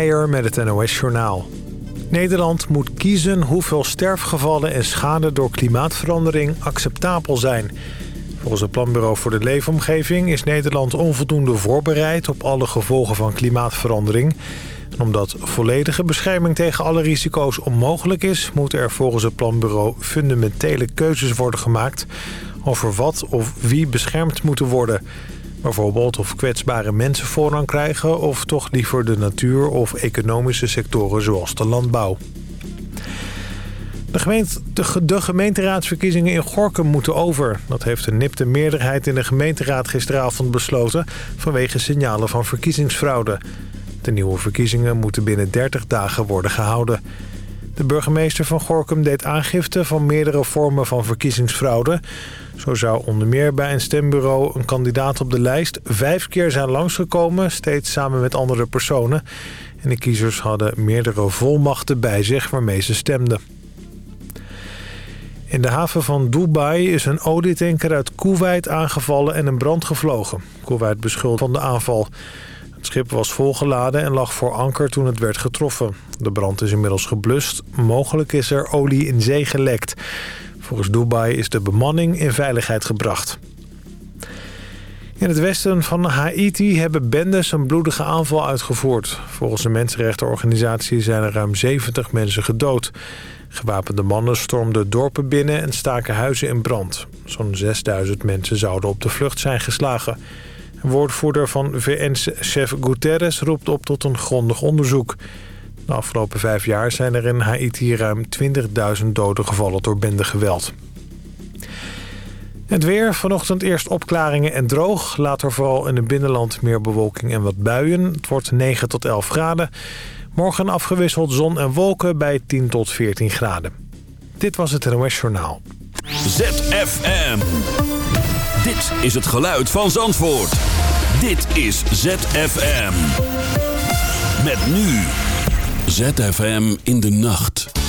Meijer met het NOS-journaal. Nederland moet kiezen hoeveel sterfgevallen en schade door klimaatverandering acceptabel zijn. Volgens het Planbureau voor de Leefomgeving is Nederland onvoldoende voorbereid op alle gevolgen van klimaatverandering. En omdat volledige bescherming tegen alle risico's onmogelijk is... moeten er volgens het Planbureau fundamentele keuzes worden gemaakt... over wat of wie beschermd moeten worden... Bijvoorbeeld of kwetsbare mensen voorrang krijgen... of toch liever de natuur of economische sectoren zoals de landbouw. De, gemeente, de, gemeenteraadsverkiezingen in Gorkum moeten over. Dat heeft een nipte meerderheid in de gemeenteraad gisteravond besloten... vanwege signalen van verkiezingsfraude. De nieuwe verkiezingen moeten binnen 30 dagen worden gehouden. De burgemeester van Gorkum deed aangifte van meerdere vormen van verkiezingsfraude. Zo zou onder meer bij een stembureau een kandidaat op de lijst vijf keer zijn langsgekomen, steeds samen met andere personen. En de kiezers hadden meerdere volmachten bij zich waarmee ze stemden. In de haven van Dubai is een olietanker uit Kuwait aangevallen en een brand gevlogen. Kuwait beschuldigt van de aanval. Het schip was volgeladen en lag voor anker toen het werd getroffen. De brand is inmiddels geblust. Mogelijk is er olie in zee gelekt. Volgens Dubai is de bemanning in veiligheid gebracht. In het westen van Haiti hebben bendes een bloedige aanval uitgevoerd. Volgens de mensenrechtenorganisatie zijn er ruim 70 mensen gedood. Gewapende mannen stormden dorpen binnen en staken huizen in brand. Zo'n 6000 mensen zouden op de vlucht zijn geslagen. Een woordvoerder van VN-chef Guterres roept op tot een grondig onderzoek. De afgelopen vijf jaar zijn er in Haiti ruim 20.000 doden gevallen door bendegeweld. Het weer, vanochtend eerst opklaringen en droog. Later vooral in het binnenland meer bewolking en wat buien. Het wordt 9 tot 11 graden. Morgen afgewisseld zon en wolken bij 10 tot 14 graden. Dit was het NOS Journaal. ZFM. Dit is het geluid van Zandvoort. Dit is ZFM. Met nu... ZFM in de nacht.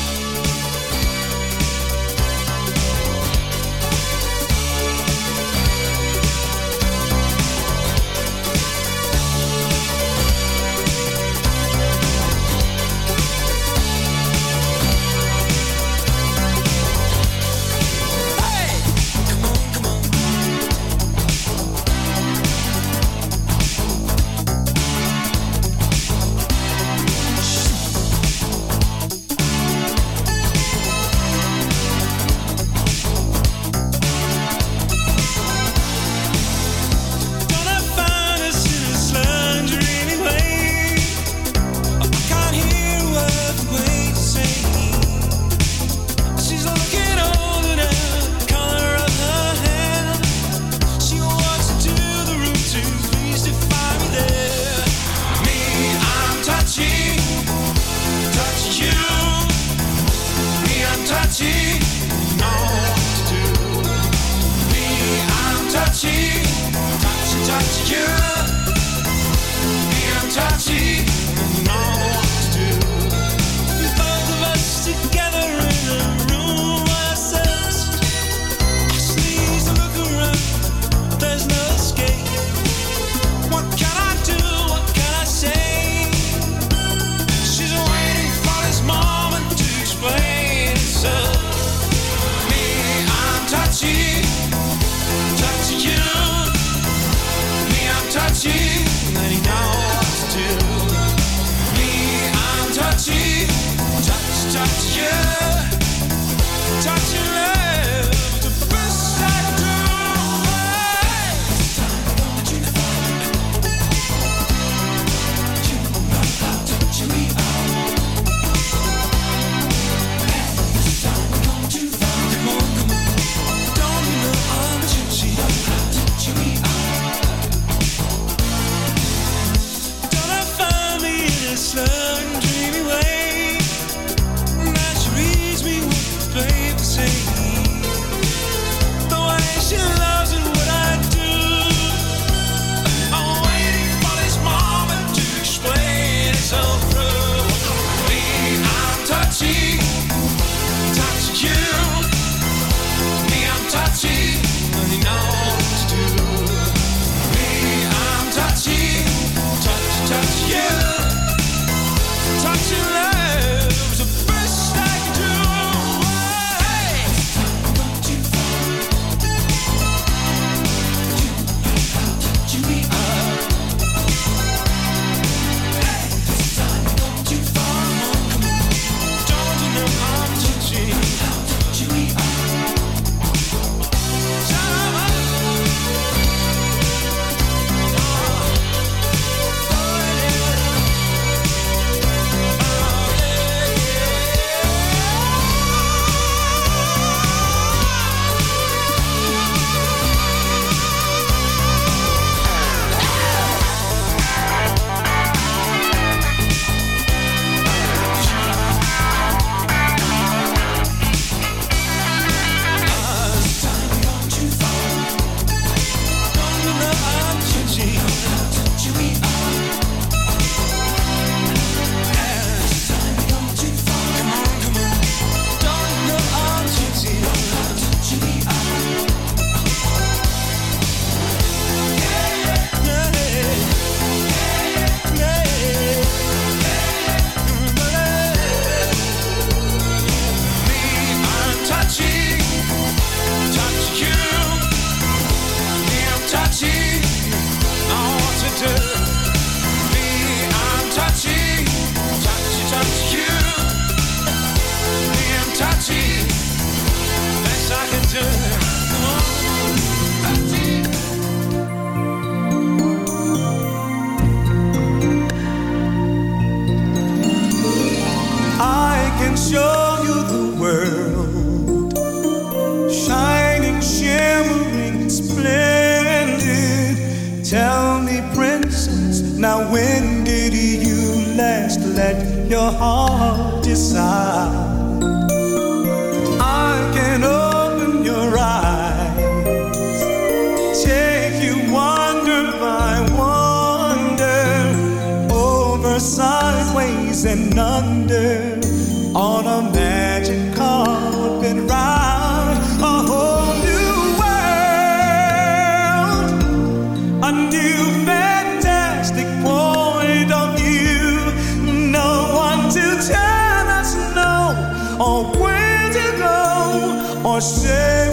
Or where to go, or say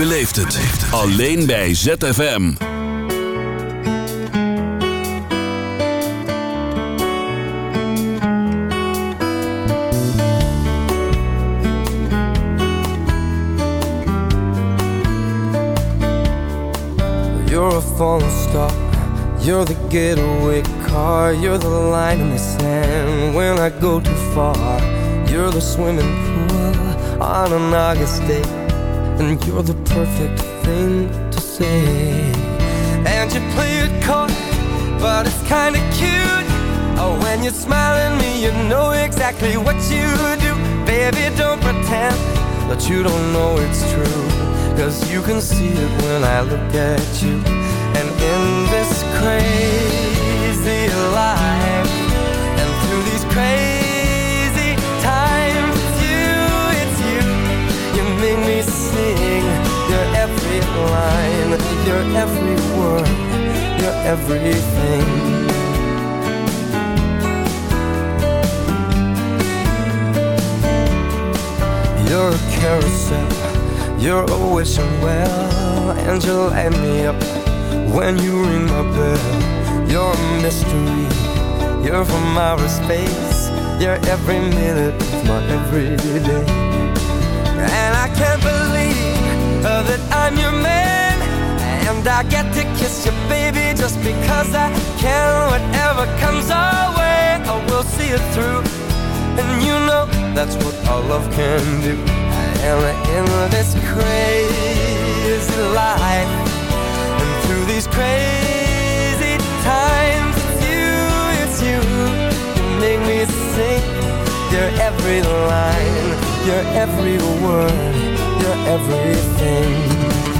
beleeft het. Alleen bij ZFM. You're a falling star. You're the getaway car. You're the line in the sand when I go too far. You're the swimming pool on an August day. And you're the perfect thing to say. And you play it cold But it's kinda cute. Oh, when you're smiling me You know exactly what you do. Baby, don't pretend That you don't know it's true. Cause you can see it when I look at you. And in this crazy life And through these crazy sing. Your every line, your every word, your everything. You're a carousel, you're always unwell And you light me up when you ring my bell. You're a mystery, you're from outer space. You're every minute of my everyday can't believe that I'm your man. And I get to kiss your baby just because I can. Whatever comes our way, I will see it through. And you know that's what all love can do. And in this crazy life, and through these crazy times, it's you, it's you. You make me sing your every line your every word, your everything.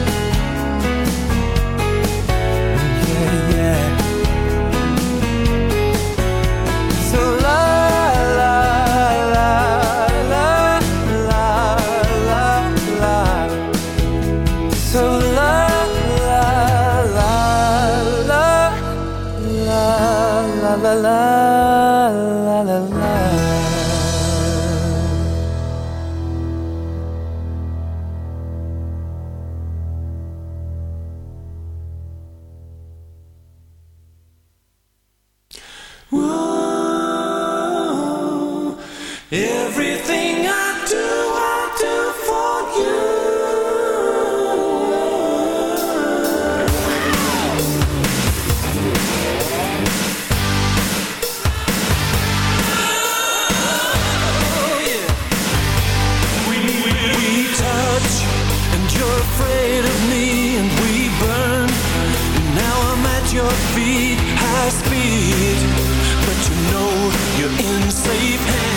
your feet high speed, but you know you're in safe hands.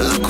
Look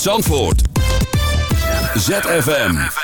Zandvoort. ZFM.